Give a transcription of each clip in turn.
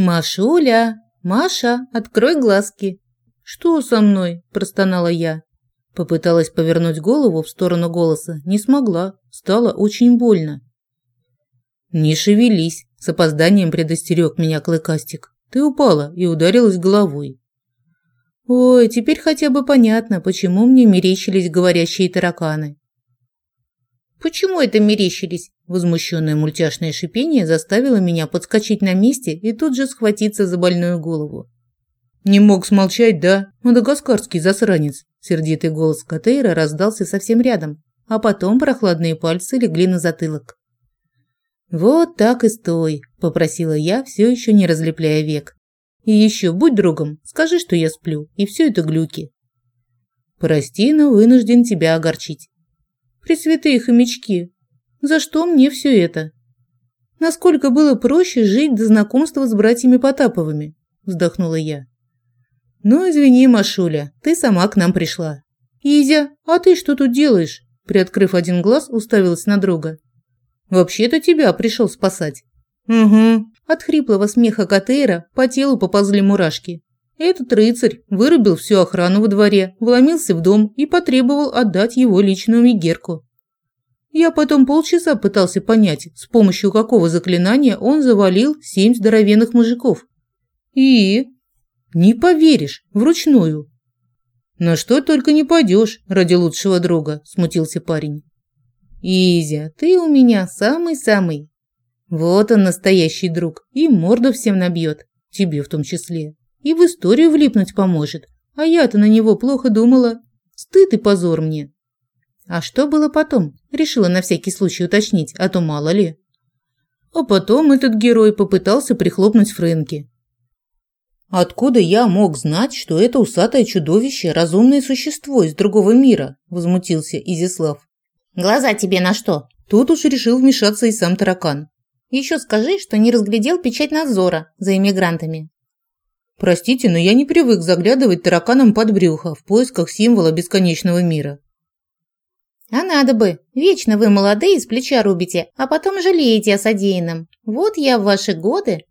«Машуля! Маша, открой глазки!» «Что со мной?» – простонала я. Попыталась повернуть голову в сторону голоса, не смогла, стало очень больно. «Не шевелись», – с опозданием предостерег меня Клыкастик. «Ты упала и ударилась головой». Ой, теперь хотя бы понятно, почему мне мерещились говорящие тараканы. «Почему это мерещились?» Возмущенное мультяшное шипение заставило меня подскочить на месте и тут же схватиться за больную голову. «Не мог смолчать, да? Мадагаскарский засранец!» Сердитый голос Катейра раздался совсем рядом, а потом прохладные пальцы легли на затылок. «Вот так и стой», – попросила я, все еще не разлепляя век. «И еще будь другом, скажи, что я сплю, и все это глюки». «Прости, но вынужден тебя огорчить». «Пресвятые хомячки, за что мне все это? Насколько было проще жить до знакомства с братьями Потаповыми, вздохнула я. Ну, извини, Машуля, ты сама к нам пришла. Изя, а ты что тут делаешь? Приоткрыв один глаз, уставилась на друга. Вообще-то тебя пришел спасать. Угу. От хриплого смеха Катейра по телу поползли мурашки. Этот рыцарь вырубил всю охрану во дворе, вломился в дом и потребовал отдать его личную мигерку. Я потом полчаса пытался понять, с помощью какого заклинания он завалил семь здоровенных мужиков. И... Не поверишь, вручную. На что только не пойдешь ради лучшего друга, смутился парень. Изя, ты у меня самый-самый. Вот он настоящий друг, и морду всем набьет, тебе в том числе. И в историю влипнуть поможет. А я-то на него плохо думала. Стыд и позор мне. А что было потом? Решила на всякий случай уточнить, а то мало ли. А потом этот герой попытался прихлопнуть Фрэнки. Откуда я мог знать, что это усатое чудовище – разумное существо из другого мира? Возмутился Изислав. Глаза тебе на что? Тут уж решил вмешаться и сам таракан. Еще скажи, что не разглядел печать надзора за иммигрантами. Простите, но я не привык заглядывать тараканам под брюхо в поисках символа бесконечного мира. А надо бы. Вечно вы молодые с плеча рубите, а потом жалеете о содеянном. Вот я в ваши годы.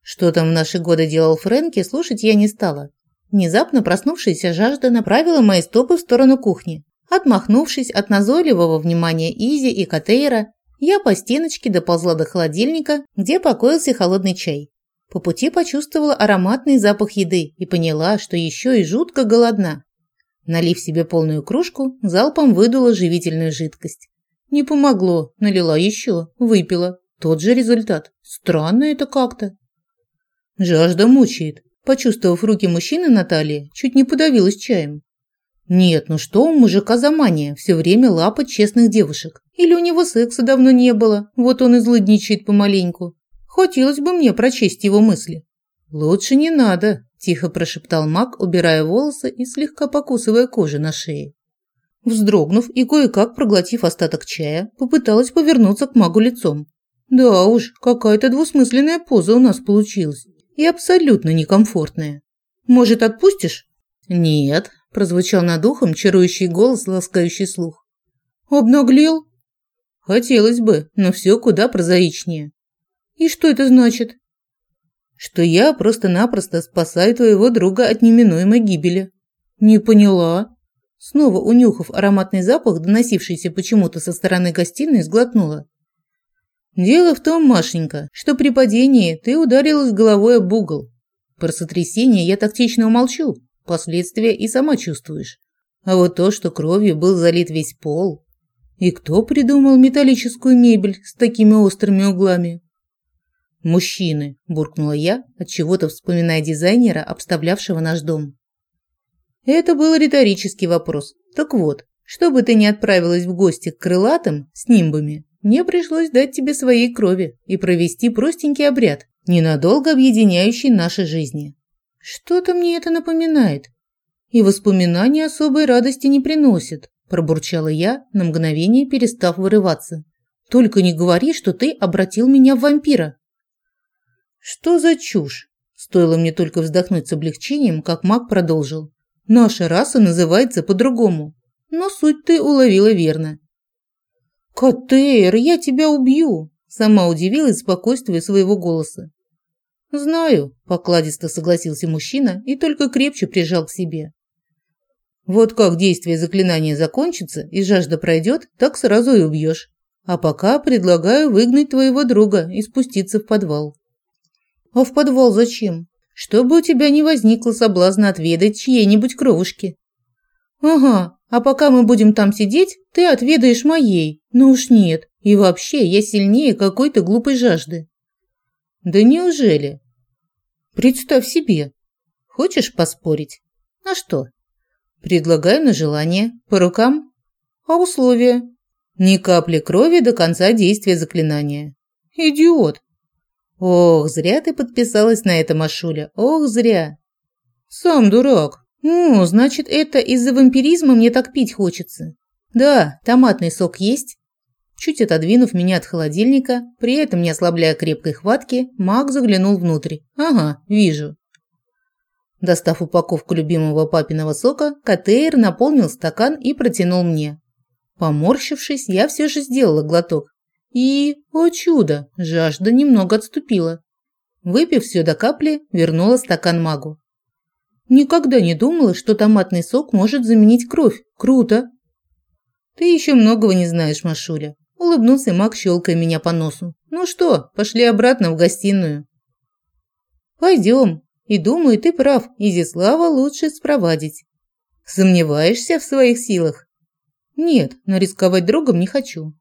Что там в наши годы делал Фрэнки, слушать я не стала. Внезапно проснувшаяся жажда направила мои стопы в сторону кухни. Отмахнувшись от назойливого внимания Изи и Катейра, я по стеночке доползла до холодильника, где покоился холодный чай. По пути почувствовала ароматный запах еды и поняла, что еще и жутко голодна. Налив себе полную кружку, залпом выдула живительную жидкость. Не помогло, налила еще, выпила. Тот же результат. Странно это как-то. Жажда мучает. Почувствовав руки мужчины на чуть не подавилась чаем. Нет, ну что у мужика за мания все время лапать честных девушек? Или у него секса давно не было, вот он и злыдничает помаленьку. Хотелось бы мне прочесть его мысли. Лучше не надо, тихо прошептал маг, убирая волосы и слегка покусывая кожу на шее. Вздрогнув и кое-как проглотив остаток чая, попыталась повернуться к магу лицом. Да уж, какая-то двусмысленная поза у нас получилась и абсолютно некомфортная. Может, отпустишь? Нет, прозвучал над ухом чарующий голос, ласкающий слух. Обнаглел? Хотелось бы, но все куда прозаичнее. И что это значит? что я просто-напросто спасаю твоего друга от неминуемой гибели. Не поняла. Снова унюхав ароматный запах, доносившийся почему-то со стороны гостиной, сглотнула. Дело в том, Машенька, что при падении ты ударилась головой об угол. Про сотрясение я тактично умолчу, последствия и сама чувствуешь. А вот то, что кровью был залит весь пол. И кто придумал металлическую мебель с такими острыми углами? «Мужчины», – буркнула я, от чего то вспоминая дизайнера, обставлявшего наш дом. Это был риторический вопрос. Так вот, чтобы ты не отправилась в гости к крылатым с нимбами, мне пришлось дать тебе своей крови и провести простенький обряд, ненадолго объединяющий наши жизни. Что-то мне это напоминает. И воспоминания особой радости не приносят, пробурчала я, на мгновение перестав вырываться. Только не говори, что ты обратил меня в вампира. Что за чушь? Стоило мне только вздохнуть с облегчением, как маг продолжил. Наша раса называется по-другому, но суть ты уловила верно. Котейр, я тебя убью, сама удивилась спокойствию своего голоса. Знаю, покладисто согласился мужчина и только крепче прижал к себе. Вот как действие заклинания закончится и жажда пройдет, так сразу и убьешь. А пока предлагаю выгнать твоего друга и спуститься в подвал. А в подвал зачем? Чтобы у тебя не возникло соблазна отведать чьей-нибудь кровушки. Ага, а пока мы будем там сидеть, ты отведаешь моей. Ну уж нет. И вообще, я сильнее какой-то глупой жажды. Да неужели? Представь себе. Хочешь поспорить? На что? Предлагаю на желание. По рукам? А условия? Ни капли крови до конца действия заклинания. Идиот. Ох, зря ты подписалась на это, Машуля. Ох, зря. Сам дурак. Ну, значит, это из-за вампиризма мне так пить хочется. Да, томатный сок есть. Чуть отодвинув меня от холодильника, при этом не ослабляя крепкой хватки, маг заглянул внутрь. Ага, вижу. Достав упаковку любимого папиного сока, Катейр наполнил стакан и протянул мне. Поморщившись, я все же сделала глоток. И, о чудо, жажда немного отступила. Выпив все до капли, вернула стакан магу. Никогда не думала, что томатный сок может заменить кровь. Круто. Ты еще многого не знаешь, Машуля. Улыбнулся Мак, щелкая меня по носу. Ну что, пошли обратно в гостиную. Пойдем. И думаю, ты прав, Изислава лучше спровадить. Сомневаешься в своих силах? Нет, но рисковать другом не хочу.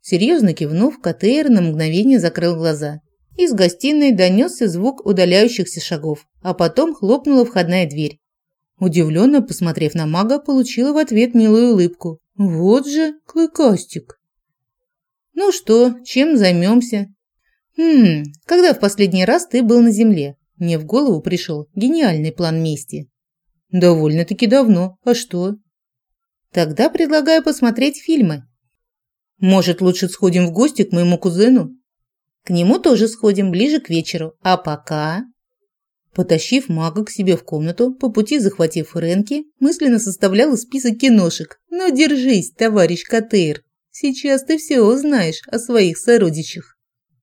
Серьезно кивнув, Катейр на мгновение закрыл глаза. Из гостиной донесся звук удаляющихся шагов, а потом хлопнула входная дверь. Удивленно посмотрев на мага, получила в ответ милую улыбку. Вот же клыкастик. Ну что, чем займемся? Хм, когда в последний раз ты был на земле? Мне в голову пришел гениальный план мести. Довольно-таки давно. А что? Тогда предлагаю посмотреть фильмы. Может, лучше сходим в гости к моему кузену? К нему тоже сходим ближе к вечеру. А пока...» Потащив мага к себе в комнату, по пути захватив Фрэнки, мысленно составляла список киношек. «Ну, держись, товарищ Катейр. Сейчас ты все узнаешь о своих сородичах».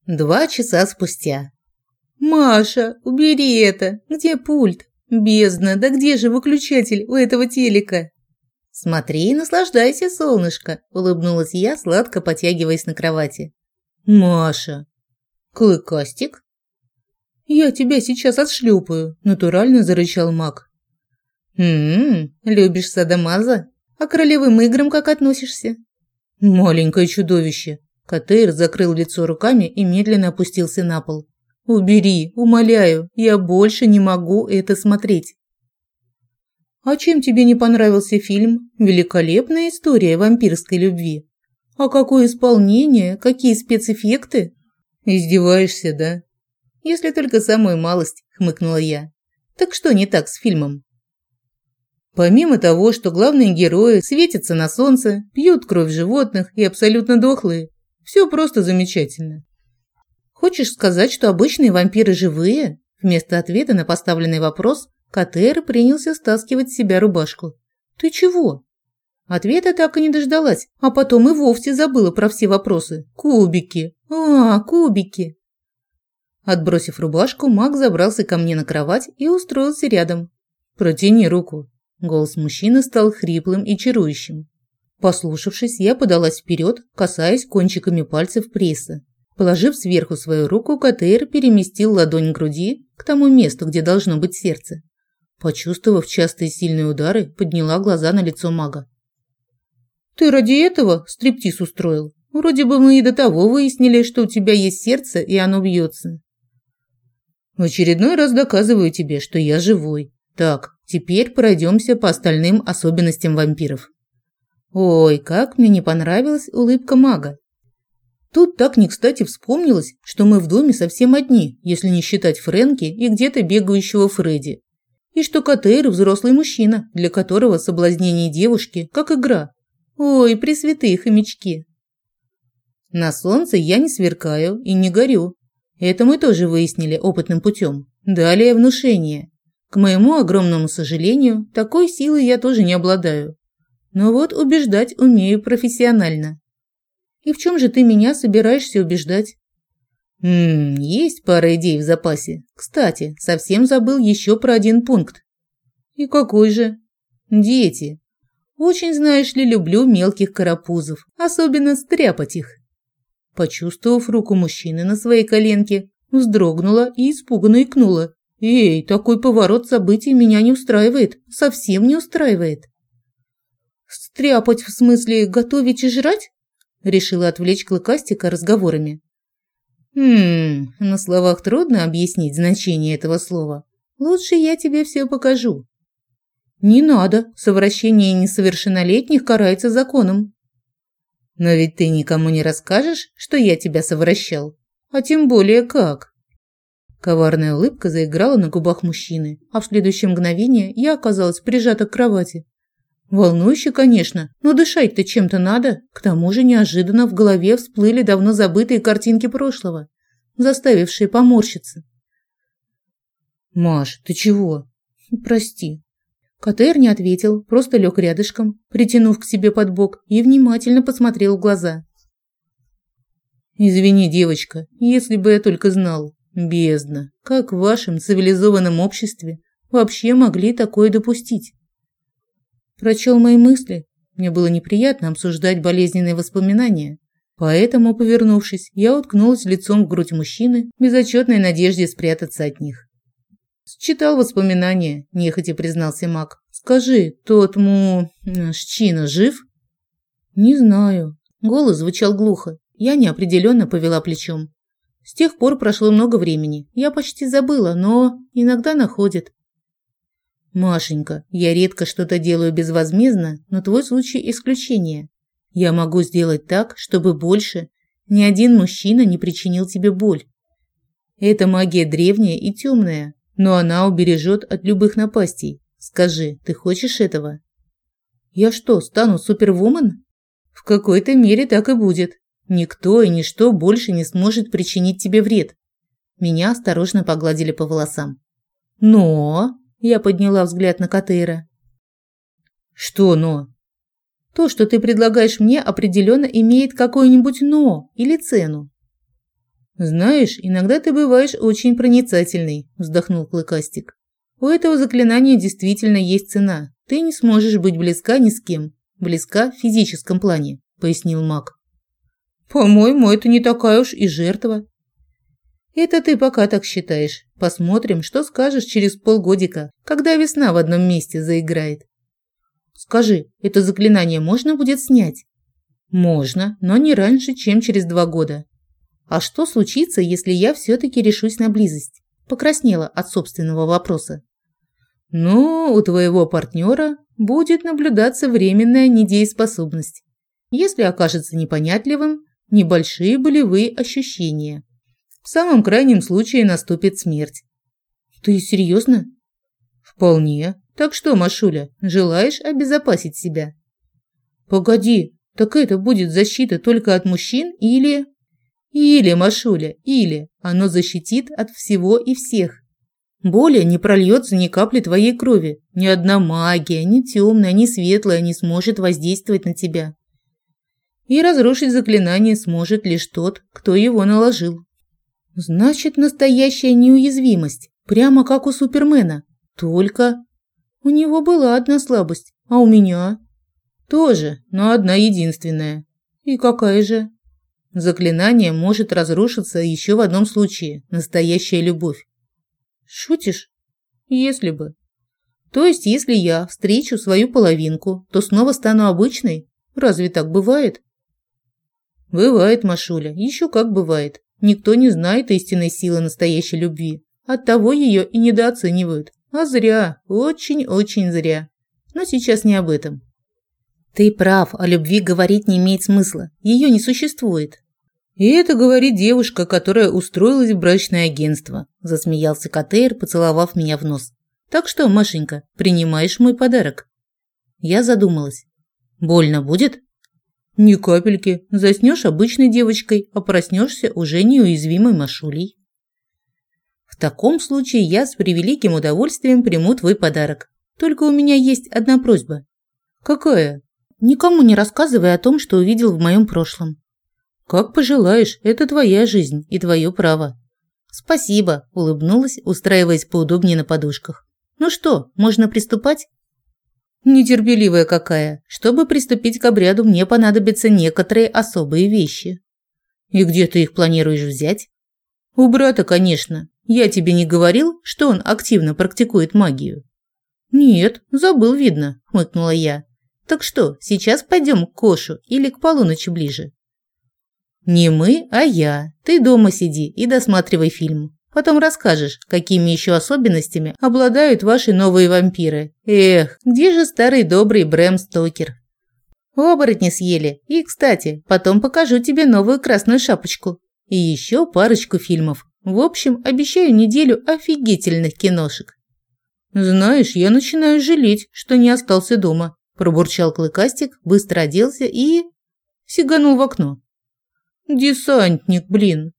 Два часа спустя. «Маша, убери это! Где пульт? Бездна, да где же выключатель у этого телека?» «Смотри и наслаждайся, солнышко», – улыбнулась я, сладко потягиваясь на кровати. «Маша, «Клыкастик?» «Я тебя сейчас отшлепаю», – натурально зарычал маг. «М-м, любишь садомаза? А к ролевым играм как относишься?» «Маленькое чудовище!» Катейр закрыл лицо руками и медленно опустился на пол. «Убери, умоляю, я больше не могу это смотреть». «А чем тебе не понравился фильм? Великолепная история вампирской любви. А какое исполнение, какие спецэффекты?» «Издеваешься, да?» «Если только самую малость», – хмыкнула я. «Так что не так с фильмом?» Помимо того, что главные герои светятся на солнце, пьют кровь животных и абсолютно дохлые, все просто замечательно. Хочешь сказать, что обычные вампиры живые? Вместо ответа на поставленный вопрос Катер принялся стаскивать с себя рубашку. Ты чего? Ответа так и не дождалась, а потом и вовсе забыла про все вопросы. Кубики. А, кубики. Отбросив рубашку, Мак забрался ко мне на кровать и устроился рядом. «Протяни руку». Голос мужчины стал хриплым и чарующим. Послушавшись, я подалась вперед, касаясь кончиками пальцев пресса. Положив сверху свою руку, Катейр переместил ладонь к груди, к тому месту, где должно быть сердце. Почувствовав частые сильные удары, подняла глаза на лицо мага. Ты ради этого стриптиз устроил? Вроде бы мы и до того выяснили, что у тебя есть сердце, и оно бьется. В очередной раз доказываю тебе, что я живой. Так, теперь пройдемся по остальным особенностям вампиров. Ой, как мне не понравилась улыбка мага. Тут так не кстати вспомнилось, что мы в доме совсем одни, если не считать Фрэнки и где-то бегающего Фредди. И что Катейр – взрослый мужчина, для которого соблазнение девушки – как игра, Ой, пресвятые хомячки. На солнце я не сверкаю и не горю. Это мы тоже выяснили опытным путем. Далее внушение. К моему огромному сожалению, такой силы я тоже не обладаю. Но вот убеждать умею профессионально. И в чем же ты меня собираешься убеждать? Ммм, есть пара идей в запасе. Кстати, совсем забыл еще про один пункт. И какой же? Дети. Очень, знаешь ли, люблю мелких карапузов, особенно стряпать их. Почувствовав руку мужчины на своей коленке, вздрогнула и испуганно икнула. «Эй, такой поворот событий меня не устраивает, совсем не устраивает». «Стряпать в смысле готовить и жрать?» Решила отвлечь Клыкастика разговорами. «Хм, на словах трудно объяснить значение этого слова. Лучше я тебе все покажу». «Не надо, совращение несовершеннолетних карается законом». «Но ведь ты никому не расскажешь, что я тебя совращал, а тем более как». Коварная улыбка заиграла на губах мужчины, а в следующее мгновение я оказалась прижата к кровати. Волнующе, конечно, но дышать-то чем-то надо. К тому же неожиданно в голове всплыли давно забытые картинки прошлого, заставившие поморщиться. «Маш, ты чего?» «Прости». Катер не ответил, просто лег рядышком, притянув к себе под бок и внимательно посмотрел в глаза. «Извини, девочка, если бы я только знал. Бездна, как в вашем цивилизованном обществе вообще могли такое допустить?» Прочел мои мысли. Мне было неприятно обсуждать болезненные воспоминания. Поэтому, повернувшись, я уткнулась лицом в грудь мужчины в безотчетной надежде спрятаться от них. «Считал воспоминания», – нехотя признался маг. «Скажи, тот му... Шчина жив?» «Не знаю». Голос звучал глухо. Я неопределенно повела плечом. С тех пор прошло много времени. Я почти забыла, но иногда находит. Машенька, я редко что-то делаю безвозмездно, но твой случай исключение. Я могу сделать так, чтобы больше ни один мужчина не причинил тебе боль. Эта магия древняя и темная, но она убережет от любых напастей. Скажи, ты хочешь этого? Я что, стану супервумен? В какой-то мере так и будет. Никто и ничто больше не сможет причинить тебе вред. Меня осторожно погладили по волосам. Но я подняла взгляд на Катейра. Что «но»? То, что ты предлагаешь мне, определенно имеет какое-нибудь «но» или цену. Знаешь, иногда ты бываешь очень проницательный, вздохнул Клыкастик. У этого заклинания действительно есть цена. Ты не сможешь быть близка ни с кем. Близка в физическом плане, пояснил маг. По-моему, это не такая уж и жертва. Это ты пока так считаешь. Посмотрим, что скажешь через полгодика, когда весна в одном месте заиграет. Скажи, это заклинание можно будет снять? Можно, но не раньше, чем через два года. А что случится, если я все-таки решусь на близость? Покраснела от собственного вопроса. Ну, у твоего партнера будет наблюдаться временная недееспособность. Если окажется непонятливым, небольшие болевые ощущения. В самом крайнем случае наступит смерть. Ты серьезно? Вполне. Так что, Машуля, желаешь обезопасить себя? Погоди, так это будет защита только от мужчин или... Или, Машуля, или оно защитит от всего и всех. Более не прольется ни капли твоей крови. Ни одна магия, ни темная, ни светлая не сможет воздействовать на тебя. И разрушить заклинание сможет лишь тот, кто его наложил. Значит, настоящая неуязвимость, прямо как у Супермена. Только у него была одна слабость, а у меня тоже, но одна единственная. И какая же? Заклинание может разрушиться еще в одном случае настоящая любовь. Шутишь? Если бы. То есть, если я встречу свою половинку, то снова стану обычной? Разве так бывает? Бывает, Машуля, еще как бывает. Никто не знает истинной силы настоящей любви. Оттого ее и недооценивают. А зря, очень-очень зря. Но сейчас не об этом. Ты прав, о любви говорить не имеет смысла. Ее не существует. И это говорит девушка, которая устроилась в брачное агентство, засмеялся Катейр, поцеловав меня в нос. Так что, Машенька, принимаешь мой подарок? Я задумалась. Больно будет? Ни капельки. Заснешь обычной девочкой, а проснешься уже неуязвимой Машулей. В таком случае я с превеликим удовольствием приму твой подарок. Только у меня есть одна просьба. Какая? Никому не рассказывай о том, что увидел в моем прошлом. Как пожелаешь, это твоя жизнь и твое право. Спасибо, улыбнулась, устраиваясь поудобнее на подушках. Ну что, можно приступать? Нетерпеливая какая. Чтобы приступить к обряду, мне понадобятся некоторые особые вещи. И где ты их планируешь взять? У брата, конечно. Я тебе не говорил, что он активно практикует магию? Нет, забыл, видно, хмыкнула я. Так что, сейчас пойдем к Кошу или к полуночи ближе? Не мы, а я. Ты дома сиди и досматривай фильм. Потом расскажешь, какими еще особенностями обладают ваши новые вампиры. Эх, где же старый добрый Брэм Стокер? Оборотни съели. И, кстати, потом покажу тебе новую красную шапочку. И еще парочку фильмов. В общем, обещаю неделю офигительных киношек. Знаешь, я начинаю жалеть, что не остался дома. Пробурчал Клыкастик, быстро оделся и... сиганул в окно. Десантник, блин.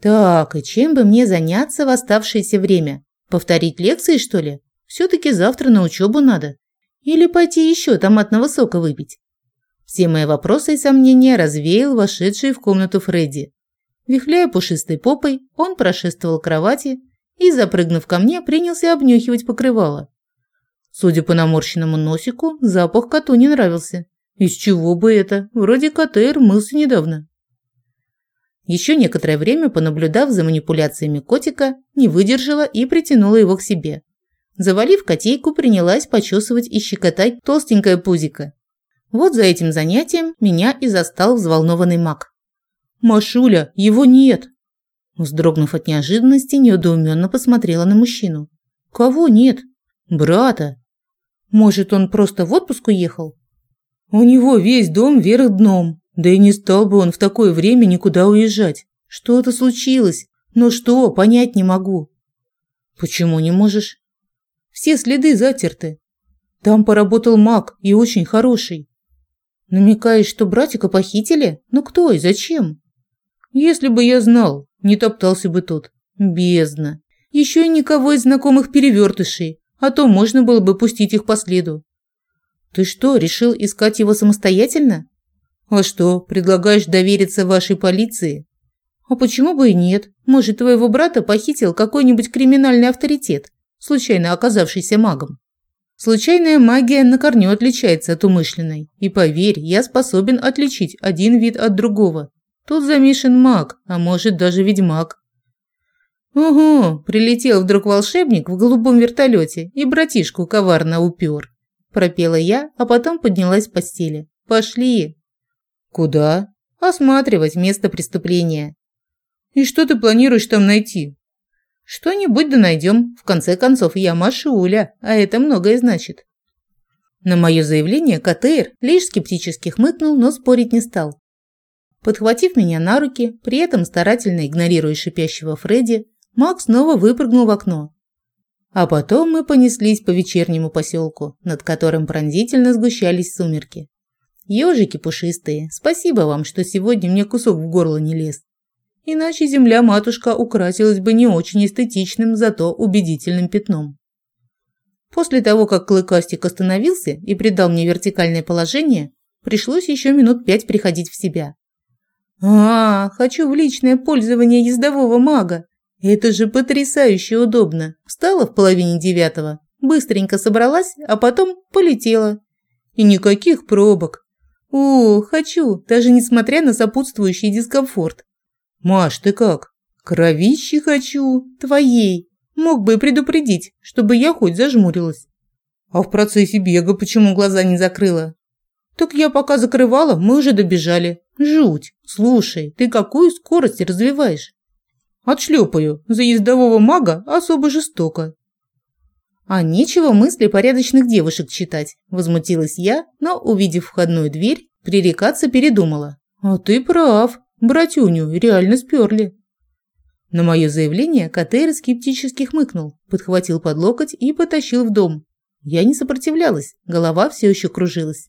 Так, и чем бы мне заняться в оставшееся время? Повторить лекции, что ли? Все-таки завтра на учебу надо. Или пойти еще томатного сока выпить? Все мои вопросы и сомнения развеял вошедший в комнату Фредди. Вихляя пушистой попой, он прошествовал к кровати и, запрыгнув ко мне, принялся обнюхивать покрывало. Судя по наморщенному носику, запах коту не нравился. Из чего бы это? Вроде КТР мылся недавно. Еще некоторое время, понаблюдав за манипуляциями котика, не выдержала и притянула его к себе. Завалив котейку, принялась почесывать и щекотать толстенькое пузико. Вот за этим занятием меня и застал взволнованный маг. «Машуля, его нет!» Вздрогнув от неожиданности, недоуменно посмотрела на мужчину. «Кого нет?» «Брата!» «Может, он просто в отпуск уехал?» «У него весь дом вверх дном. Да и не стал бы он в такое время никуда уезжать. Что-то случилось. Но что, понять не могу. Почему не можешь? Все следы затерты. Там поработал маг и очень хороший. Намекаешь, что братика похитили? Ну кто и зачем? Если бы я знал, не топтался бы тут. Бездна. Еще и никого из знакомых перевертышей, а то можно было бы пустить их по следу. Ты что, решил искать его самостоятельно? А что, предлагаешь довериться вашей полиции? А почему бы и нет? Может, твоего брата похитил какой-нибудь криминальный авторитет, случайно оказавшийся магом? Случайная магия на корню отличается от умышленной. И поверь, я способен отличить один вид от другого. Тут замешан маг, а может даже ведьмак. Угу, прилетел вдруг волшебник в голубом вертолете и братишку коварно упер. Пропела я, а потом поднялась с постели. Пошли. Куда? Осматривать место преступления. И что ты планируешь там найти? Что-нибудь да найдем. В конце концов, я Машуля, а это многое значит. На мое заявление КТР лишь скептически хмыкнул, но спорить не стал. Подхватив меня на руки, при этом старательно игнорируя шипящего Фредди, Макс снова выпрыгнул в окно. А потом мы понеслись по вечернему поселку, над которым пронзительно сгущались сумерки. Ёжики пушистые, спасибо вам, что сегодня мне кусок в горло не лез. Иначе земля-матушка украсилась бы не очень эстетичным, зато убедительным пятном. После того, как клыкастик остановился и придал мне вертикальное положение, пришлось еще минут пять приходить в себя. А, хочу в личное пользование ездового мага. Это же потрясающе удобно. Встала в половине девятого, быстренько собралась, а потом полетела. И никаких пробок. О, хочу, даже несмотря на сопутствующий дискомфорт. Маш, ты как? Кровищи хочу, твоей. Мог бы и предупредить, чтобы я хоть зажмурилась. А в процессе бега почему глаза не закрыла? Так я пока закрывала, мы уже добежали. Жуть. Слушай, ты какую скорость развиваешь? Отшлепаю. За ездового мага особо жестоко. А нечего мысли порядочных девушек читать, возмутилась я, но, увидев входную дверь, пререкаться передумала. А ты прав, братюню реально сперли. На мое заявление Катейр скептически хмыкнул, подхватил под локоть и потащил в дом. Я не сопротивлялась, голова все еще кружилась.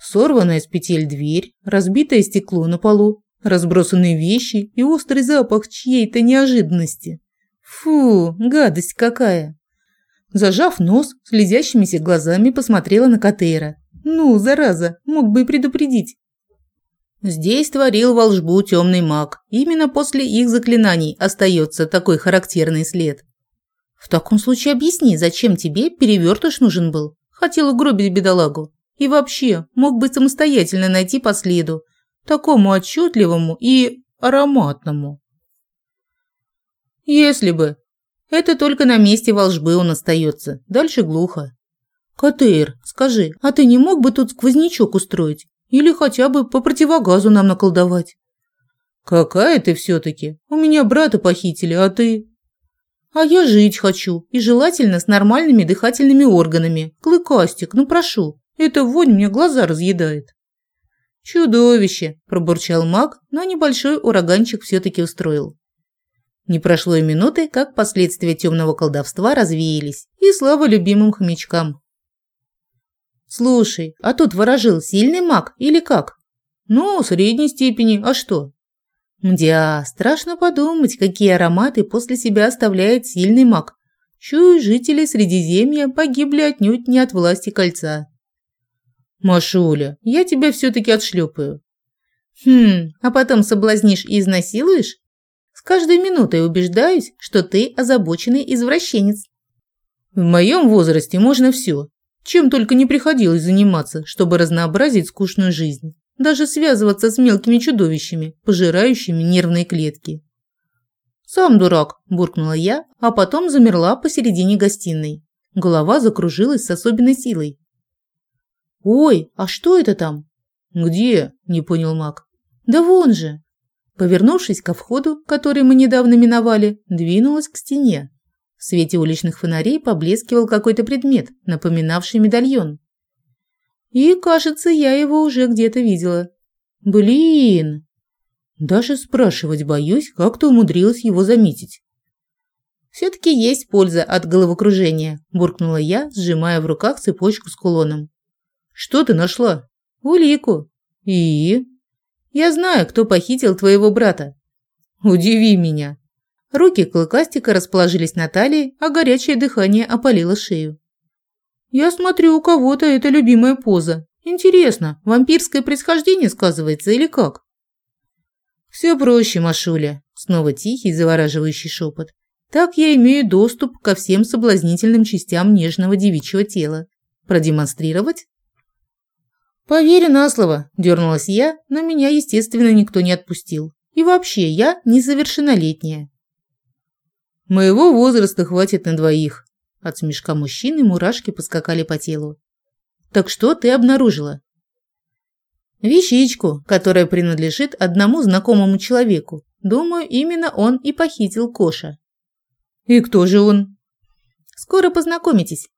Сорванная с петель дверь, разбитое стекло на полу, разбросанные вещи и острый запах чьей-то неожиданности. Фу, гадость какая! Зажав нос, слезящимися глазами посмотрела на Катейра. «Ну, зараза, мог бы и предупредить». Здесь творил волшбу темный маг. Именно после их заклинаний остается такой характерный след. В таком случае объясни, зачем тебе перевертыш нужен был? Хотел угробить бедолагу. И вообще, мог бы самостоятельно найти по следу, такому отчетливому и ароматному. Если бы. Это только на месте волжбы он остается, дальше глухо. Катейр, скажи, а ты не мог бы тут сквознячок устроить? Или хотя бы по противогазу нам наколдовать? Какая ты все-таки? У меня брата похитили, а ты? А я жить хочу, и желательно с нормальными дыхательными органами. Клыкастик, ну прошу, эта вонь мне глаза разъедает. Чудовище, пробурчал маг, но небольшой ураганчик все-таки устроил. Не прошло и минуты, как последствия темного колдовства развеялись, и слава любимым хомячкам. «Слушай, а тут ворожил сильный маг или как?» «Ну, средней степени, а что?» «Мдя, страшно подумать, какие ароматы после себя оставляет сильный маг. Чую, жители Средиземья погибли отнюдь не от власти кольца». «Машуля, я тебя все-таки отшлепаю». «Хм, а потом соблазнишь и изнасилуешь?» «С каждой минутой убеждаюсь, что ты озабоченный извращенец». «В моем возрасте можно все. Чем только не приходилось заниматься, чтобы разнообразить скучную жизнь. Даже связываться с мелкими чудовищами, пожирающими нервные клетки. «Сам дурак», – буркнула я, а потом замерла посередине гостиной. Голова закружилась с особенной силой. «Ой, а что это там?» «Где?» – не понял маг. «Да вон же!» Повернувшись ко входу, который мы недавно миновали, двинулась к стене. В свете уличных фонарей поблескивал какой-то предмет, напоминавший медальон. И, кажется, я его уже где-то видела. Блин! Даже спрашивать боюсь, как ты умудрилась его заметить. «Все-таки есть польза от головокружения», – буркнула я, сжимая в руках цепочку с кулоном. «Что ты нашла?» «Улику». «И?» «Я знаю, кто похитил твоего брата». «Удиви меня», Руки клыкастика расположились на талии, а горячее дыхание опалило шею. «Я смотрю, у кого-то это любимая поза. Интересно, вампирское происхождение сказывается или как?» «Все проще, Машуля», – снова тихий, завораживающий шепот. «Так я имею доступ ко всем соблазнительным частям нежного девичьего тела. Продемонстрировать?» «Поверю на слово», – дернулась я, но меня, естественно, никто не отпустил. И вообще, я несовершеннолетняя. Моего возраста хватит на двоих. От смешка мужчины мурашки поскакали по телу. Так что ты обнаружила? Вещичку, которая принадлежит одному знакомому человеку. Думаю, именно он и похитил Коша. И кто же он? Скоро познакомитесь,